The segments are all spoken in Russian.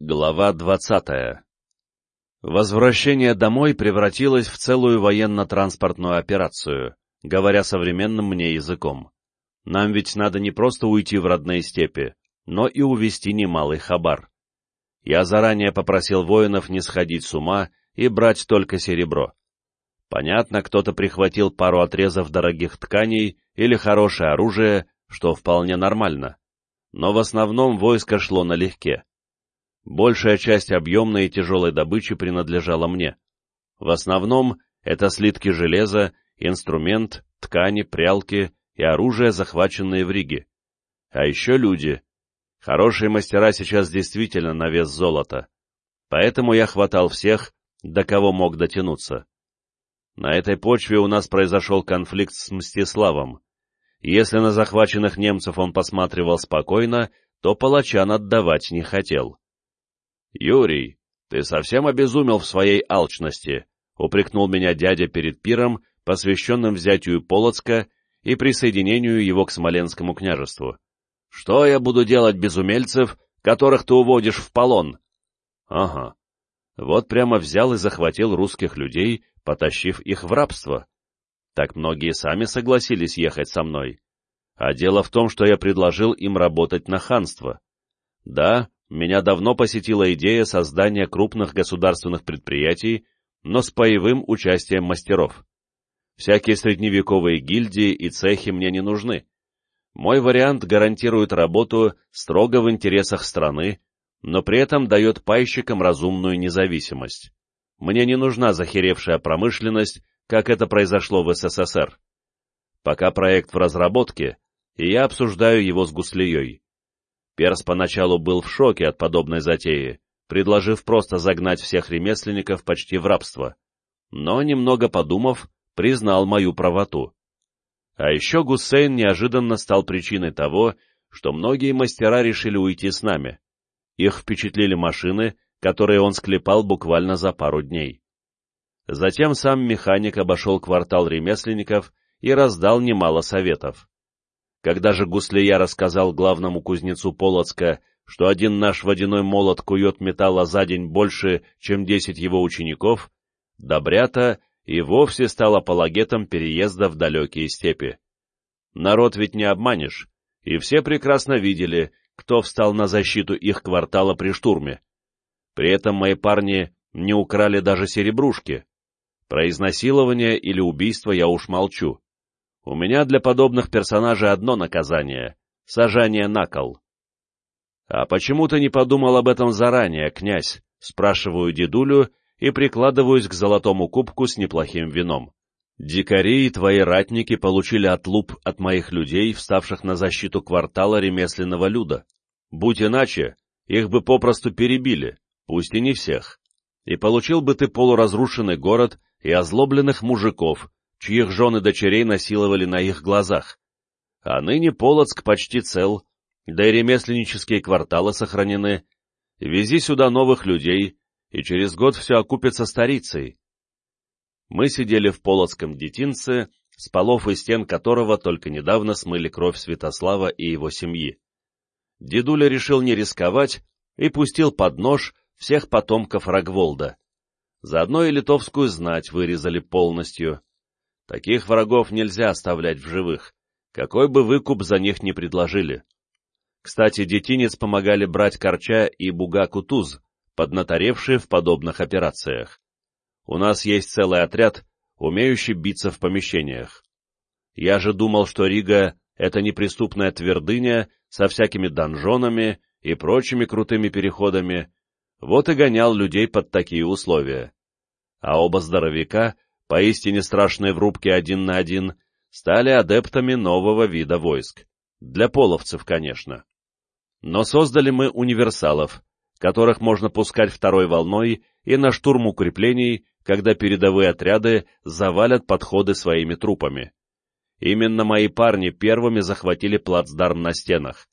Глава двадцатая Возвращение домой превратилось в целую военно-транспортную операцию, говоря современным мне языком. Нам ведь надо не просто уйти в родные степи, но и увести немалый хабар. Я заранее попросил воинов не сходить с ума и брать только серебро. Понятно, кто-то прихватил пару отрезов дорогих тканей или хорошее оружие, что вполне нормально. Но в основном войско шло налегке. Большая часть объемной и тяжелой добычи принадлежала мне. В основном это слитки железа, инструмент, ткани, прялки и оружие, захваченные в Риге. А еще люди. Хорошие мастера сейчас действительно на вес золота. Поэтому я хватал всех, до кого мог дотянуться. На этой почве у нас произошел конфликт с Мстиславом. Если на захваченных немцев он посматривал спокойно, то палачан отдавать не хотел. «Юрий, ты совсем обезумел в своей алчности», — упрекнул меня дядя перед пиром, посвященным взятию Полоцка и присоединению его к Смоленскому княжеству. «Что я буду делать без умельцев, которых ты уводишь в полон?» «Ага. Вот прямо взял и захватил русских людей, потащив их в рабство. Так многие сами согласились ехать со мной. А дело в том, что я предложил им работать на ханство. Да, меня давно посетила идея создания крупных государственных предприятий, но с паевым участием мастеров. Всякие средневековые гильдии и цехи мне не нужны. Мой вариант гарантирует работу строго в интересах страны, но при этом дает пайщикам разумную независимость. Мне не нужна захеревшая промышленность, как это произошло в СССР. Пока проект в разработке, и я обсуждаю его с Гуслеей. Перс поначалу был в шоке от подобной затеи, предложив просто загнать всех ремесленников почти в рабство. Но, немного подумав, признал мою правоту. А еще Гусейн неожиданно стал причиной того, что многие мастера решили уйти с нами. Их впечатлили машины, которые он склепал буквально за пару дней. Затем сам механик обошел квартал ремесленников и раздал немало советов. Когда же Гуслия рассказал главному кузнецу Полоцка, что один наш водяной молот кует металла за день больше, чем десять его учеников, Добрята и вовсе стал апологетом переезда в далекие степи. Народ ведь не обманешь, и все прекрасно видели, кто встал на защиту их квартала при штурме. При этом мои парни не украли даже серебрушки. Про изнасилование или убийство я уж молчу. У меня для подобных персонажей одно наказание — сажание на кол. — А почему ты не подумал об этом заранее, князь? — спрашиваю дедулю и прикладываюсь к золотому кубку с неплохим вином. Дикари и твои ратники получили отлуп от моих людей, вставших на защиту квартала ремесленного люда. Будь иначе, их бы попросту перебили, пусть и не всех. И получил бы ты полуразрушенный город и озлобленных мужиков, чьих жен и дочерей насиловали на их глазах. А ныне Полоцк почти цел, да и ремесленнические кварталы сохранены. Вези сюда новых людей, и через год все окупится старицей. Мы сидели в Полоцком детинце, с полов и стен которого только недавно смыли кровь Святослава и его семьи. Дедуля решил не рисковать и пустил под нож всех потомков Рогволда. Заодно и литовскую знать вырезали полностью. Таких врагов нельзя оставлять в живых, какой бы выкуп за них ни предложили. Кстати, детинец помогали брать Корча и Буга-Кутуз, поднаторевшие в подобных операциях. У нас есть целый отряд, умеющий биться в помещениях. Я же думал, что Рига — это неприступная твердыня со всякими донжонами и прочими крутыми переходами, вот и гонял людей под такие условия. А оба здоровяка — поистине страшные в рубке один на один, стали адептами нового вида войск. Для половцев, конечно. Но создали мы универсалов, которых можно пускать второй волной и на штурм укреплений, когда передовые отряды завалят подходы своими трупами. Именно мои парни первыми захватили плацдарм на стенах.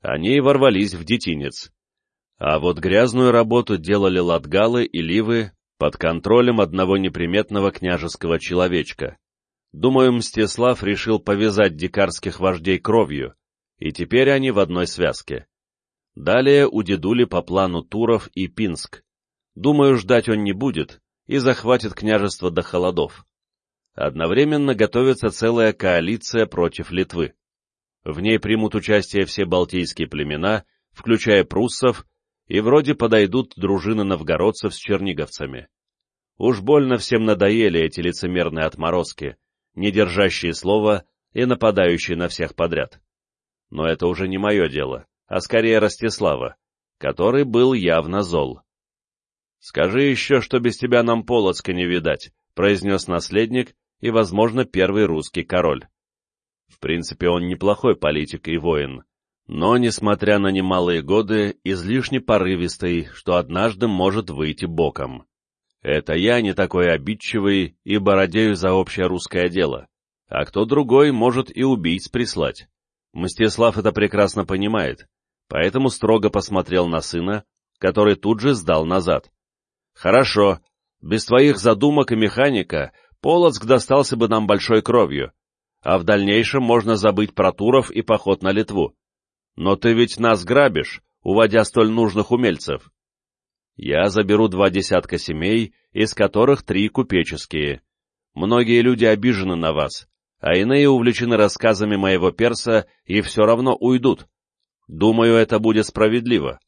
Они и ворвались в детинец. А вот грязную работу делали латгалы и ливы под контролем одного неприметного княжеского человечка. Думаю, Мстислав решил повязать дикарских вождей кровью, и теперь они в одной связке. Далее у дедули по плану Туров и Пинск. Думаю, ждать он не будет и захватит княжество до холодов. Одновременно готовится целая коалиция против Литвы. В ней примут участие все балтийские племена, включая пруссов, и вроде подойдут дружины новгородцев с черниговцами. Уж больно всем надоели эти лицемерные отморозки, не держащие слова и нападающие на всех подряд. Но это уже не мое дело, а скорее Ростислава, который был явно зол. «Скажи еще, что без тебя нам Полоцка не видать», — произнес наследник и, возможно, первый русский король. В принципе, он неплохой политик и воин, но, несмотря на немалые годы, излишне порывистый, что однажды может выйти боком. Это я не такой обидчивый и бородею за общее русское дело, а кто другой может и убийц прислать. Мстислав это прекрасно понимает, поэтому строго посмотрел на сына, который тут же сдал назад. «Хорошо, без твоих задумок и механика Полоцк достался бы нам большой кровью, а в дальнейшем можно забыть про Туров и поход на Литву. Но ты ведь нас грабишь, уводя столь нужных умельцев. Я заберу два десятка семей, из которых три купеческие. Многие люди обижены на вас, а иные увлечены рассказами моего перса и все равно уйдут. Думаю, это будет справедливо.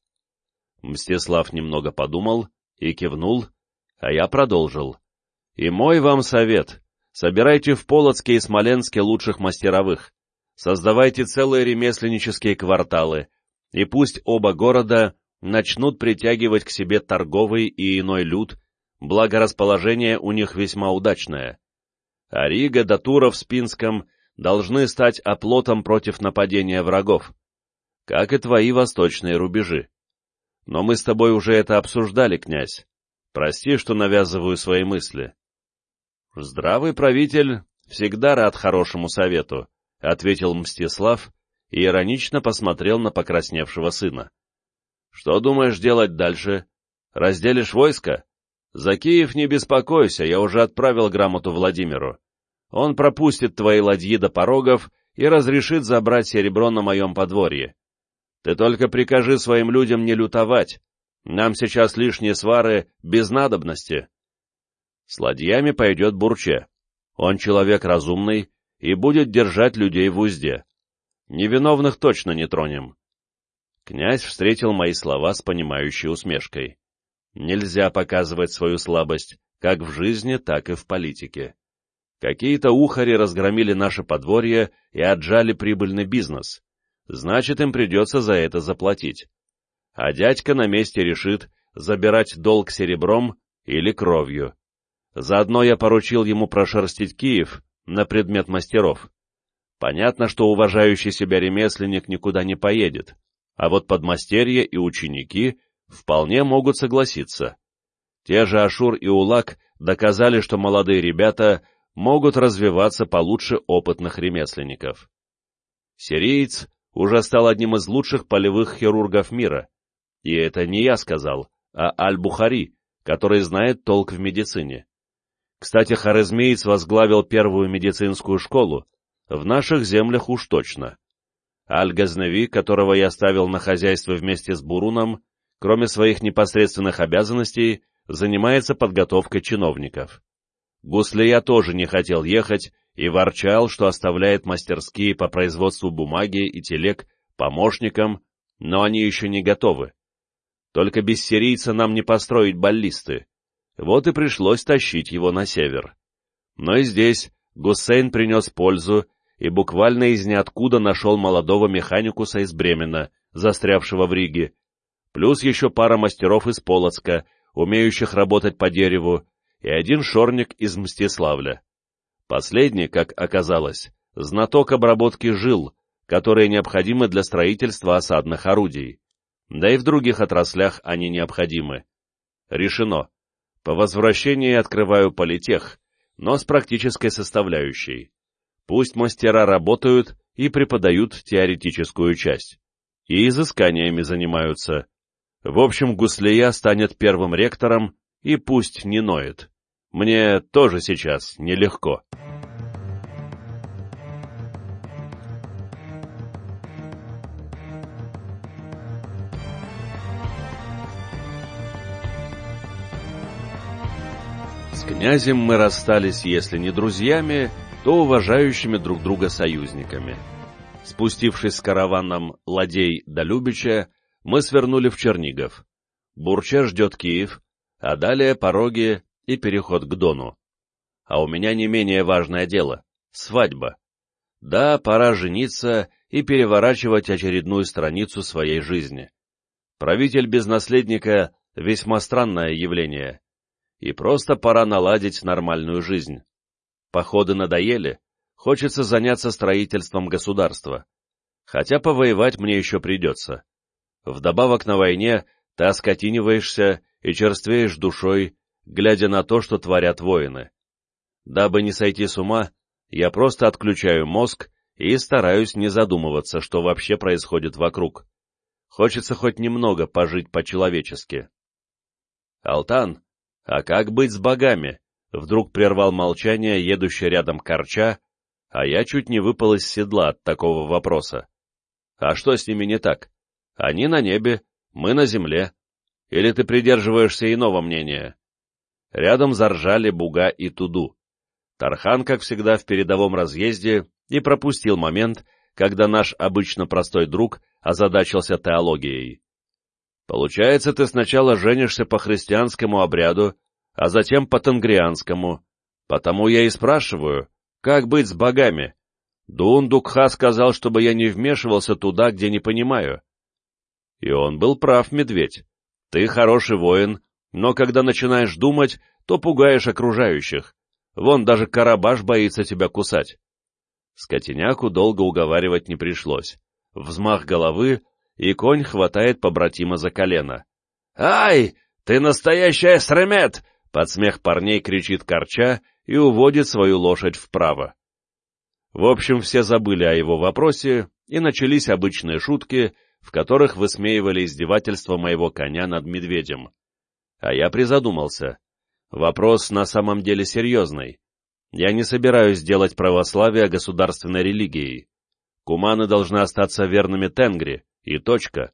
Мстислав немного подумал и кивнул, а я продолжил. И мой вам совет. Собирайте в Полоцке и Смоленске лучших мастеровых. Создавайте целые ремесленнические кварталы, и пусть оба города начнут притягивать к себе торговый и иной люд, благо расположение у них весьма удачное. А Рига да Туров с Пинском должны стать оплотом против нападения врагов, как и твои восточные рубежи. Но мы с тобой уже это обсуждали, князь. Прости, что навязываю свои мысли. Здравый правитель всегда рад хорошему совету, — ответил Мстислав и иронично посмотрел на покрасневшего сына. — Что думаешь делать дальше? Разделишь войско? За Киев не беспокойся, я уже отправил грамоту Владимиру. Он пропустит твои ладьи до порогов и разрешит забрать серебро на моем подворье. Ты только прикажи своим людям не лютовать. Нам сейчас лишние свары без надобности. С ладьями пойдет Бурче. Он человек разумный и будет держать людей в узде. Невиновных точно не тронем. Князь встретил мои слова с понимающей усмешкой. Нельзя показывать свою слабость, как в жизни, так и в политике. Какие-то ухари разгромили наше подворье и отжали прибыльный бизнес значит им придется за это заплатить. А дядька на месте решит, забирать долг серебром или кровью. Заодно я поручил ему прошерстить Киев на предмет мастеров. Понятно, что уважающий себя ремесленник никуда не поедет, а вот подмастерья и ученики вполне могут согласиться. Те же Ашур и Улак доказали, что молодые ребята могут развиваться получше опытных ремесленников. Сириец уже стал одним из лучших полевых хирургов мира. И это не я сказал, а Аль-Бухари, который знает толк в медицине. Кстати, Хорезмеец возглавил первую медицинскую школу, в наших землях уж точно. Аль-Газнави, которого я ставил на хозяйство вместе с Буруном, кроме своих непосредственных обязанностей, занимается подготовкой чиновников. Гуслия тоже не хотел ехать и ворчал, что оставляет мастерские по производству бумаги и телег помощникам, но они еще не готовы. Только без сирийца нам не построить баллисты. Вот и пришлось тащить его на север. Но и здесь Гусейн принес пользу и буквально из ниоткуда нашел молодого механикуса из Бремена, застрявшего в Риге, плюс еще пара мастеров из Полоцка, умеющих работать по дереву, и один шорник из Мстиславля. Последний, как оказалось, знаток обработки жил, которые необходимы для строительства осадных орудий. Да и в других отраслях они необходимы. Решено. По возвращении открываю политех, но с практической составляющей. Пусть мастера работают и преподают теоретическую часть. И изысканиями занимаются. В общем, Гуслия станет первым ректором, и пусть не ноет. Мне тоже сейчас нелегко. С князем мы расстались, если не друзьями, то уважающими друг друга союзниками. Спустившись с караваном ладей до Любича, мы свернули в Чернигов. Бурча ждет Киев, а далее пороги и переход к Дону. А у меня не менее важное дело — свадьба. Да, пора жениться и переворачивать очередную страницу своей жизни. Правитель без наследника — весьма странное явление. И просто пора наладить нормальную жизнь. Походы надоели, хочется заняться строительством государства. Хотя повоевать мне еще придется. Вдобавок на войне ты оскотиниваешься и черствеешь душой, глядя на то, что творят воины. Дабы не сойти с ума, я просто отключаю мозг и стараюсь не задумываться, что вообще происходит вокруг. Хочется хоть немного пожить по-человечески. «Алтан, а как быть с богами?» Вдруг прервал молчание едущий рядом корча, а я чуть не выпал из седла от такого вопроса. «А что с ними не так? Они на небе, мы на земле. Или ты придерживаешься иного мнения?» Рядом заржали Буга и Туду. Тархан, как всегда, в передовом разъезде и пропустил момент, когда наш обычно простой друг озадачился теологией. Получается, ты сначала женишься по христианскому обряду, а затем по тангрианскому. Потому я и спрашиваю, как быть с богами? Дундукха сказал, чтобы я не вмешивался туда, где не понимаю. И он был прав, медведь. Ты хороший воин, но когда начинаешь думать, то пугаешь окружающих. Вон даже Карабаш боится тебя кусать. Скотиняку долго уговаривать не пришлось. Взмах головы, и конь хватает побратима за колено. «Ай, ты настоящий эстремет!» Под смех парней кричит Корча и уводит свою лошадь вправо. В общем, все забыли о его вопросе, и начались обычные шутки, в которых высмеивали издевательство моего коня над медведем. А я призадумался. Вопрос на самом деле серьезный. Я не собираюсь делать православие государственной религией. Куманы должны остаться верными Тенгри, и точка.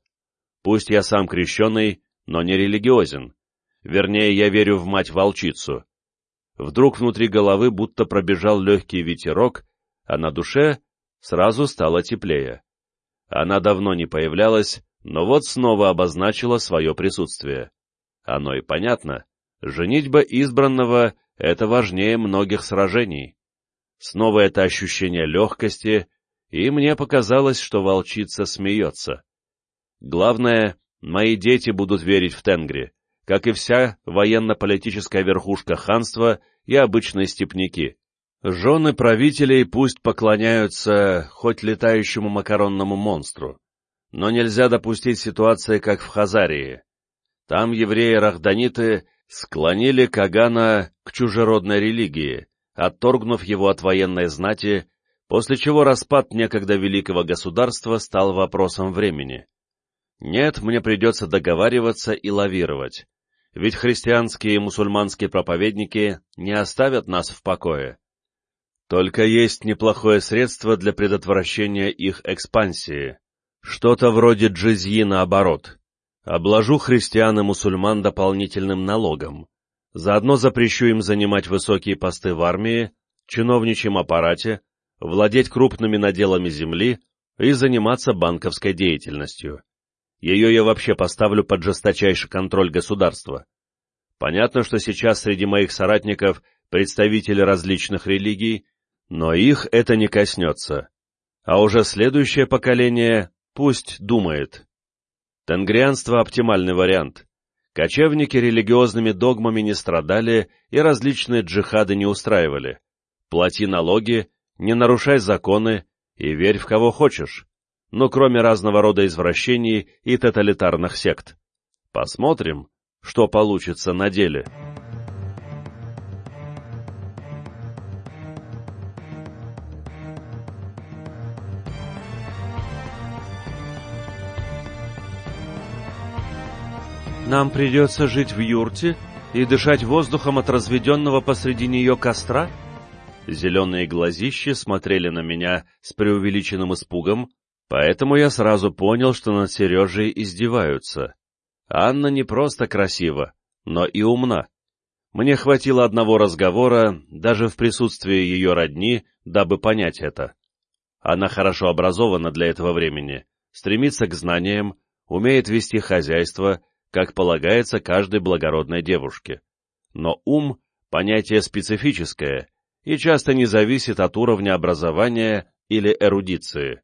Пусть я сам крещеный, но не религиозен. Вернее, я верю в мать-волчицу. Вдруг внутри головы будто пробежал легкий ветерок, а на душе сразу стало теплее. Она давно не появлялась, но вот снова обозначила свое присутствие. Оно и понятно. Женитьба избранного — это важнее многих сражений. Снова это ощущение легкости, и мне показалось, что волчица смеется. Главное, мои дети будут верить в Тенгри, как и вся военно-политическая верхушка ханства и обычные степняки. Жены правителей пусть поклоняются хоть летающему макаронному монстру, но нельзя допустить ситуации, как в Хазарии. Там евреи-рахданиты склонили Кагана к чужеродной религии, отторгнув его от военной знати, после чего распад некогда великого государства стал вопросом времени. Нет, мне придется договариваться и лавировать ведь христианские и мусульманские проповедники не оставят нас в покое. Только есть неплохое средство для предотвращения их экспансии. Что-то вроде джизьи наоборот. Обложу христиан и мусульман дополнительным налогом. Заодно запрещу им занимать высокие посты в армии, чиновничьем аппарате, владеть крупными наделами земли и заниматься банковской деятельностью. Ее я вообще поставлю под жесточайший контроль государства. Понятно, что сейчас среди моих соратников представители различных религий, но их это не коснется. А уже следующее поколение пусть думает. Тенгрианство — оптимальный вариант. Кочевники религиозными догмами не страдали и различные джихады не устраивали. Плати налоги, не нарушай законы и верь в кого хочешь но кроме разного рода извращений и тоталитарных сект. Посмотрим, что получится на деле. Нам придется жить в юрте и дышать воздухом от разведенного посреди нее костра? Зеленые глазищи смотрели на меня с преувеличенным испугом, Поэтому я сразу понял, что над Сережей издеваются. Анна не просто красива, но и умна. Мне хватило одного разговора, даже в присутствии ее родни, дабы понять это. Она хорошо образована для этого времени, стремится к знаниям, умеет вести хозяйство, как полагается каждой благородной девушке. Но ум — понятие специфическое и часто не зависит от уровня образования или эрудиции.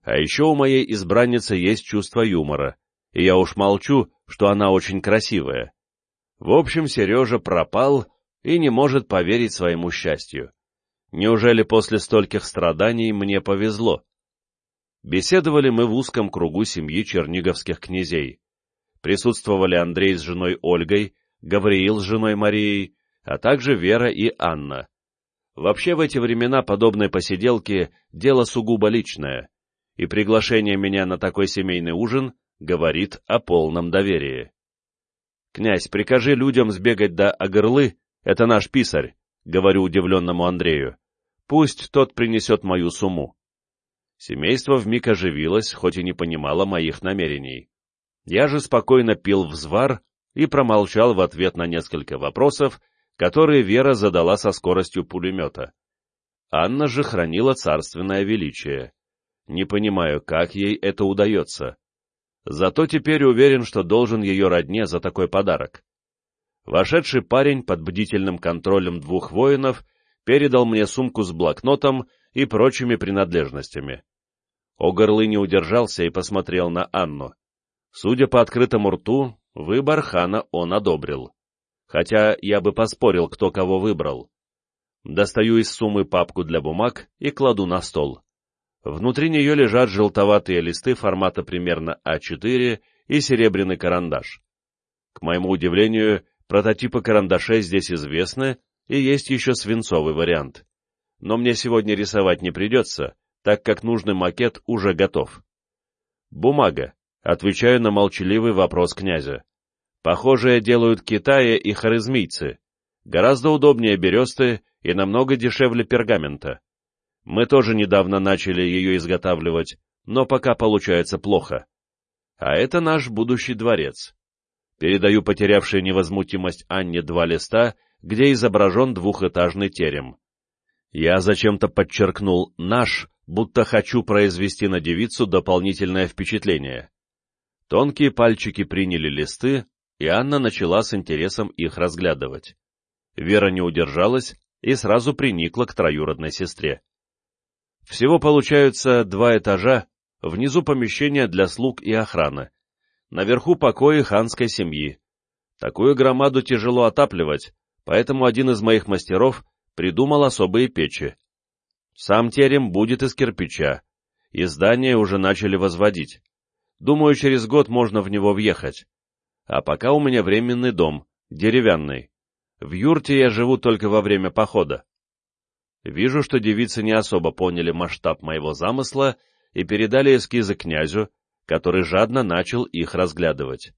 А еще у моей избранницы есть чувство юмора, и я уж молчу, что она очень красивая. В общем, Сережа пропал и не может поверить своему счастью. Неужели после стольких страданий мне повезло? Беседовали мы в узком кругу семьи черниговских князей. Присутствовали Андрей с женой Ольгой, Гавриил с женой Марией, а также Вера и Анна. Вообще в эти времена подобные посиделки – дело сугубо личное, и приглашение меня на такой семейный ужин говорит о полном доверии. «Князь, прикажи людям сбегать до Агырлы, это наш писарь», — говорю удивленному Андрею. «Пусть тот принесет мою сумму». Семейство вмиг оживилось, хоть и не понимало моих намерений. Я же спокойно пил взвар и промолчал в ответ на несколько вопросов, которые Вера задала со скоростью пулемета. Анна же хранила царственное величие. Не понимаю, как ей это удается. Зато теперь уверен, что должен ее родне за такой подарок. Вошедший парень под бдительным контролем двух воинов передал мне сумку с блокнотом и прочими принадлежностями. Огорлы не удержался и посмотрел на Анну. Судя по открытому рту, выбор хана он одобрил. Хотя я бы поспорил, кто кого выбрал. Достаю из суммы папку для бумаг и кладу на стол. Внутри нее лежат желтоватые листы формата примерно А4 и серебряный карандаш. К моему удивлению, прототипы карандашей здесь известны, и есть еще свинцовый вариант но мне сегодня рисовать не придется, так как нужный макет уже готов. Бумага. Отвечаю на молчаливый вопрос князя. Похожее делают Китая и харизмийцы. Гораздо удобнее бересты и намного дешевле пергамента. Мы тоже недавно начали ее изготавливать, но пока получается плохо. А это наш будущий дворец. Передаю потерявшей невозмутимость Анне два листа, где изображен двухэтажный терем. Я зачем-то подчеркнул «наш», будто хочу произвести на девицу дополнительное впечатление. Тонкие пальчики приняли листы, и Анна начала с интересом их разглядывать. Вера не удержалась и сразу приникла к троюродной сестре. Всего получаются два этажа, внизу помещение для слуг и охраны, наверху покои ханской семьи. Такую громаду тяжело отапливать, поэтому один из моих мастеров придумал особые печи. Сам терем будет из кирпича, и здание уже начали возводить. Думаю, через год можно в него въехать. А пока у меня временный дом, деревянный. В юрте я живу только во время похода. Вижу, что девицы не особо поняли масштаб моего замысла и передали эскизы князю, который жадно начал их разглядывать.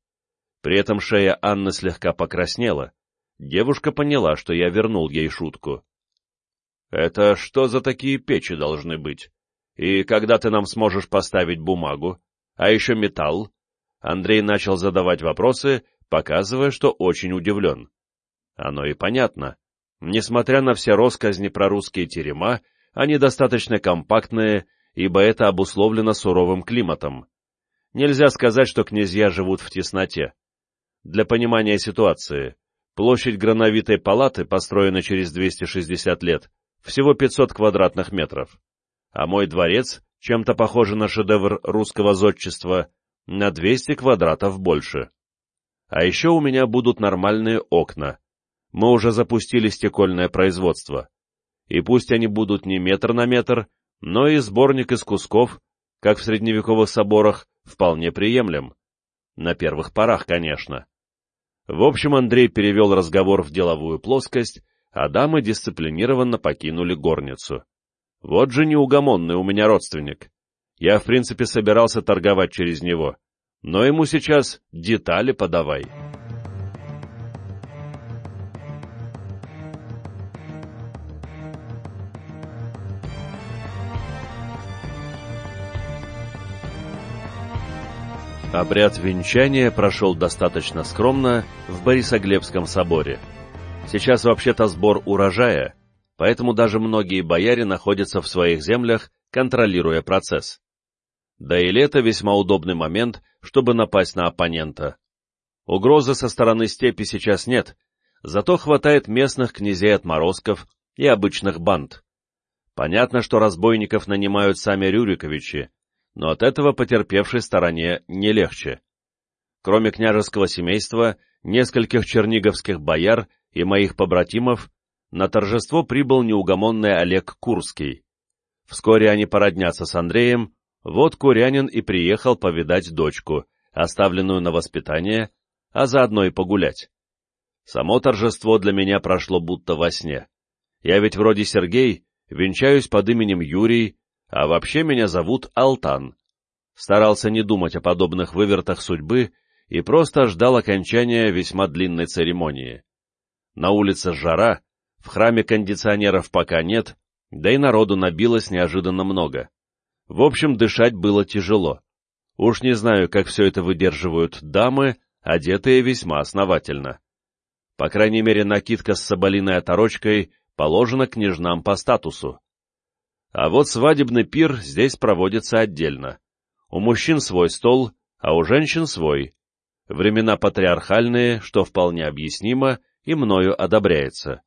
При этом шея Анны слегка покраснела. Девушка поняла, что я вернул ей шутку. Это что за такие печи должны быть? И когда ты нам сможешь поставить бумагу? А еще металл? Андрей начал задавать вопросы, показывая, что очень удивлен. Оно и понятно. Несмотря на все росказни про русские терема, они достаточно компактные, ибо это обусловлено суровым климатом. Нельзя сказать, что князья живут в тесноте. Для понимания ситуации, площадь грановитой палаты, построена через 260 лет, всего 500 квадратных метров, а мой дворец, чем-то похожий на шедевр русского зодчества, на 200 квадратов больше. А еще у меня будут нормальные окна. Мы уже запустили стекольное производство. И пусть они будут не метр на метр, но и сборник из кусков, как в средневековых соборах, вполне приемлем. На первых порах, конечно. В общем, Андрей перевел разговор в деловую плоскость а дамы дисциплинированно покинули горницу. Вот же неугомонный у меня родственник. Я, в принципе, собирался торговать через него, но ему сейчас детали подавай. Обряд венчания прошел достаточно скромно в Борисоглебском соборе. Сейчас вообще-то сбор урожая, поэтому даже многие бояре находятся в своих землях, контролируя процесс. Да и лето весьма удобный момент, чтобы напасть на оппонента. Угрозы со стороны степи сейчас нет, зато хватает местных князей-отморозков и обычных банд. Понятно, что разбойников нанимают сами Рюриковичи, но от этого потерпевшей стороне не легче. Кроме княжеского семейства, нескольких черниговских бояр и моих побратимов, на торжество прибыл неугомонный Олег Курский. Вскоре они породнятся с Андреем, вот Курянин и приехал повидать дочку, оставленную на воспитание, а заодно и погулять. Само торжество для меня прошло будто во сне. Я ведь вроде Сергей, венчаюсь под именем Юрий, а вообще меня зовут Алтан. Старался не думать о подобных вывертах судьбы и просто ждал окончания весьма длинной церемонии. На улице жара, в храме кондиционеров пока нет, да и народу набилось неожиданно много. В общем, дышать было тяжело. Уж не знаю, как все это выдерживают дамы, одетые весьма основательно. По крайней мере, накидка с соболиной оторочкой положена княжнам по статусу. А вот свадебный пир здесь проводится отдельно. У мужчин свой стол, а у женщин свой. Времена патриархальные, что вполне объяснимо и мною одобряется.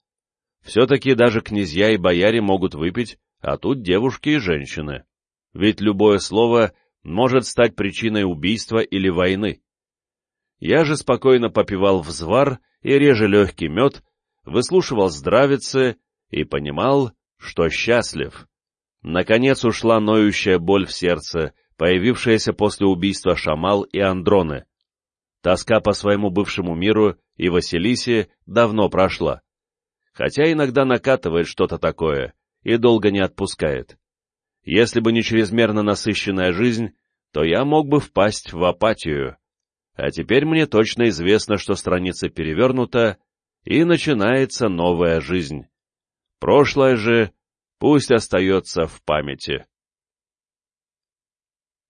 Все-таки даже князья и бояре могут выпить, а тут девушки и женщины. Ведь любое слово может стать причиной убийства или войны. Я же спокойно попивал взвар и реже легкий мед, выслушивал здравицы и понимал, что счастлив. Наконец ушла ноющая боль в сердце, появившаяся после убийства Шамал и Андроны. Тоска по своему бывшему миру и Василисе давно прошла. Хотя иногда накатывает что-то такое и долго не отпускает. Если бы не чрезмерно насыщенная жизнь, то я мог бы впасть в апатию. А теперь мне точно известно, что страница перевернута, и начинается новая жизнь. Прошлое же пусть остается в памяти.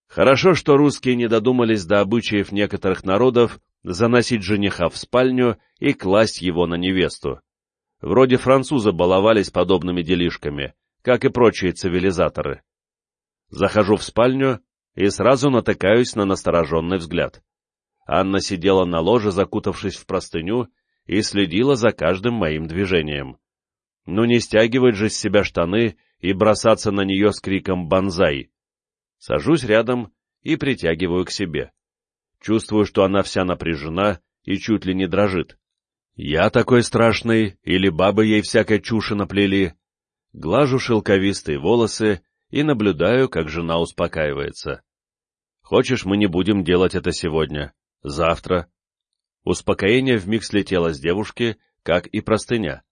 Хорошо, что русские не додумались до обычаев некоторых народов заносить жениха в спальню и класть его на невесту. Вроде французы баловались подобными делишками, как и прочие цивилизаторы. Захожу в спальню и сразу натыкаюсь на настороженный взгляд. Анна сидела на ложе, закутавшись в простыню, и следила за каждым моим движением. Ну не стягивать же с себя штаны и бросаться на нее с криком «Бонзай!». Сажусь рядом и притягиваю к себе. Чувствую, что она вся напряжена и чуть ли не дрожит. Я такой страшный, или бабы ей всякой чуши наплели. Глажу шелковистые волосы и наблюдаю, как жена успокаивается. Хочешь, мы не будем делать это сегодня, завтра. Успокоение вмиг слетело с девушки, как и простыня.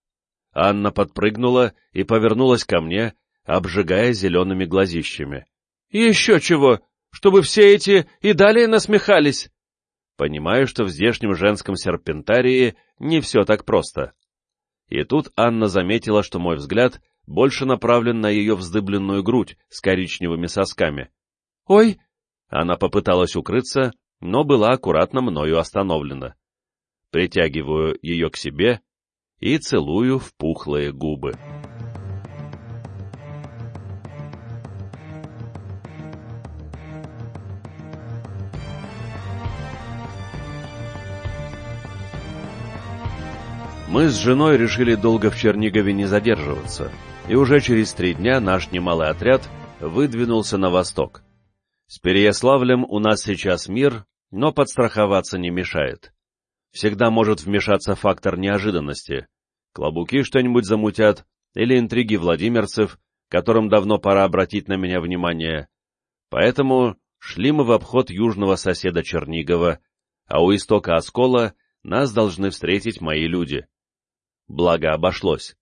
Анна подпрыгнула и повернулась ко мне, обжигая зелеными глазищами. — Еще чего! Чтобы все эти и далее насмехались! Понимаю, что в здешнем женском серпентарии не все так просто. И тут Анна заметила, что мой взгляд больше направлен на ее вздыбленную грудь с коричневыми сосками. «Ой!» Она попыталась укрыться, но была аккуратно мною остановлена. Притягиваю ее к себе и целую в пухлые губы. Мы с женой решили долго в Чернигове не задерживаться, и уже через три дня наш немалый отряд выдвинулся на восток. С Переяславлем у нас сейчас мир, но подстраховаться не мешает. Всегда может вмешаться фактор неожиданности. Клобуки что-нибудь замутят, или интриги владимирцев, которым давно пора обратить на меня внимание. Поэтому шли мы в обход южного соседа Чернигова, а у истока Оскола нас должны встретить мои люди. Благо обошлось.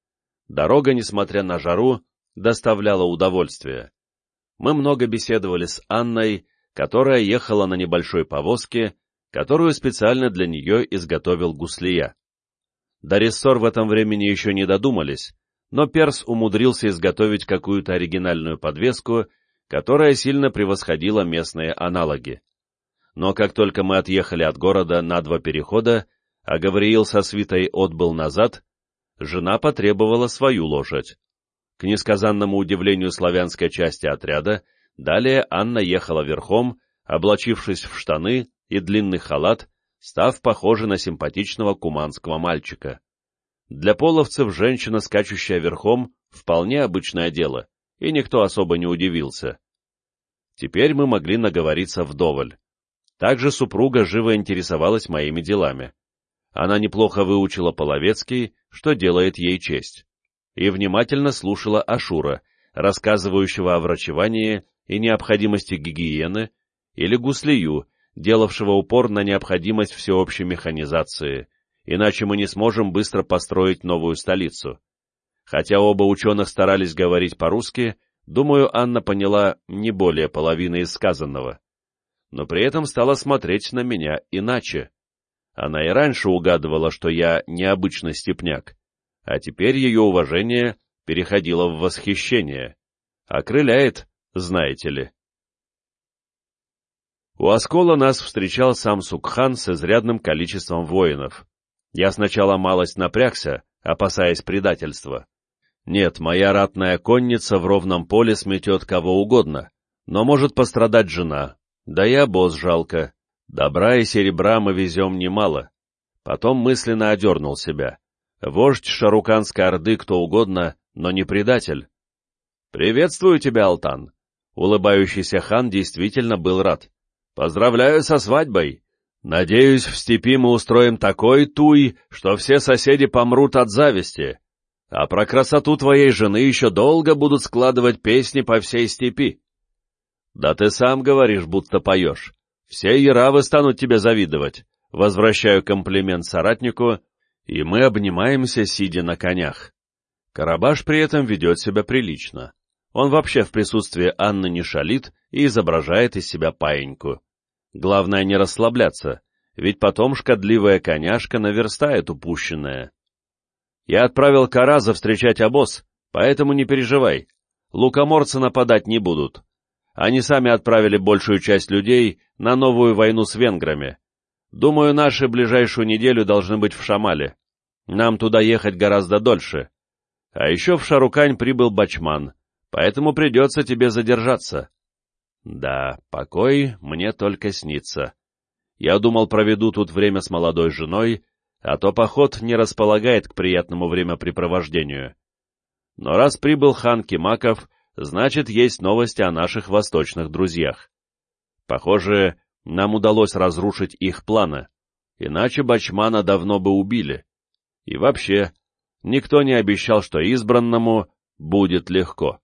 Дорога, несмотря на жару, доставляла удовольствие. Мы много беседовали с Анной, которая ехала на небольшой повозке, которую специально для нее изготовил Гуслия. До рессор в этом времени еще не додумались, но Перс умудрился изготовить какую-то оригинальную подвеску, которая сильно превосходила местные аналоги. Но как только мы отъехали от города на два перехода, а Гавриил со свитой отбыл назад, жена потребовала свою лошадь. К несказанному удивлению славянской части отряда, далее Анна ехала верхом, облачившись в штаны и длинный халат, став похожей на симпатичного куманского мальчика. Для половцев женщина, скачущая верхом, вполне обычное дело, и никто особо не удивился. Теперь мы могли наговориться вдоволь. Также супруга живо интересовалась моими делами. Она неплохо выучила половецкий, что делает ей честь и внимательно слушала Ашура, рассказывающего о врачевании и необходимости гигиены, или Гуслию, делавшего упор на необходимость всеобщей механизации, иначе мы не сможем быстро построить новую столицу. Хотя оба ученых старались говорить по-русски, думаю, Анна поняла не более половины из сказанного. Но при этом стала смотреть на меня иначе. Она и раньше угадывала, что я необычный степняк, а теперь ее уважение переходило в восхищение. Окрыляет, знаете ли. У оскола нас встречал сам Сукхан с изрядным количеством воинов. Я сначала малость напрягся, опасаясь предательства. Нет, моя ратная конница в ровном поле сметет кого угодно, но может пострадать жена, да и обоз жалко. Добра и серебра мы везем немало. Потом мысленно одернул себя. Вождь Шаруканской Орды кто угодно, но не предатель. «Приветствую тебя, Алтан!» Улыбающийся хан действительно был рад. «Поздравляю со свадьбой! Надеюсь, в степи мы устроим такой туй, что все соседи помрут от зависти, а про красоту твоей жены еще долго будут складывать песни по всей степи. Да ты сам говоришь, будто поешь. Все яравы станут тебе завидовать. Возвращаю комплимент соратнику и мы обнимаемся, сидя на конях. Карабаш при этом ведет себя прилично. Он вообще в присутствии Анны не шалит и изображает из себя паиньку. Главное не расслабляться, ведь потом шкодливая коняшка наверстает упущенное. Я отправил Караза встречать обоз, поэтому не переживай. Лукоморцы нападать не будут. Они сами отправили большую часть людей на новую войну с венграми, Думаю, наши ближайшую неделю должны быть в Шамале. Нам туда ехать гораздо дольше. А еще в Шарукань прибыл Бачман, поэтому придется тебе задержаться. Да, покой мне только снится. Я думал, проведу тут время с молодой женой, а то поход не располагает к приятному времяпрепровождению. Но раз прибыл хан Кимаков, значит, есть новости о наших восточных друзьях. Похоже, нам удалось разрушить их планы, иначе Бачмана давно бы убили. И вообще, никто не обещал, что избранному будет легко.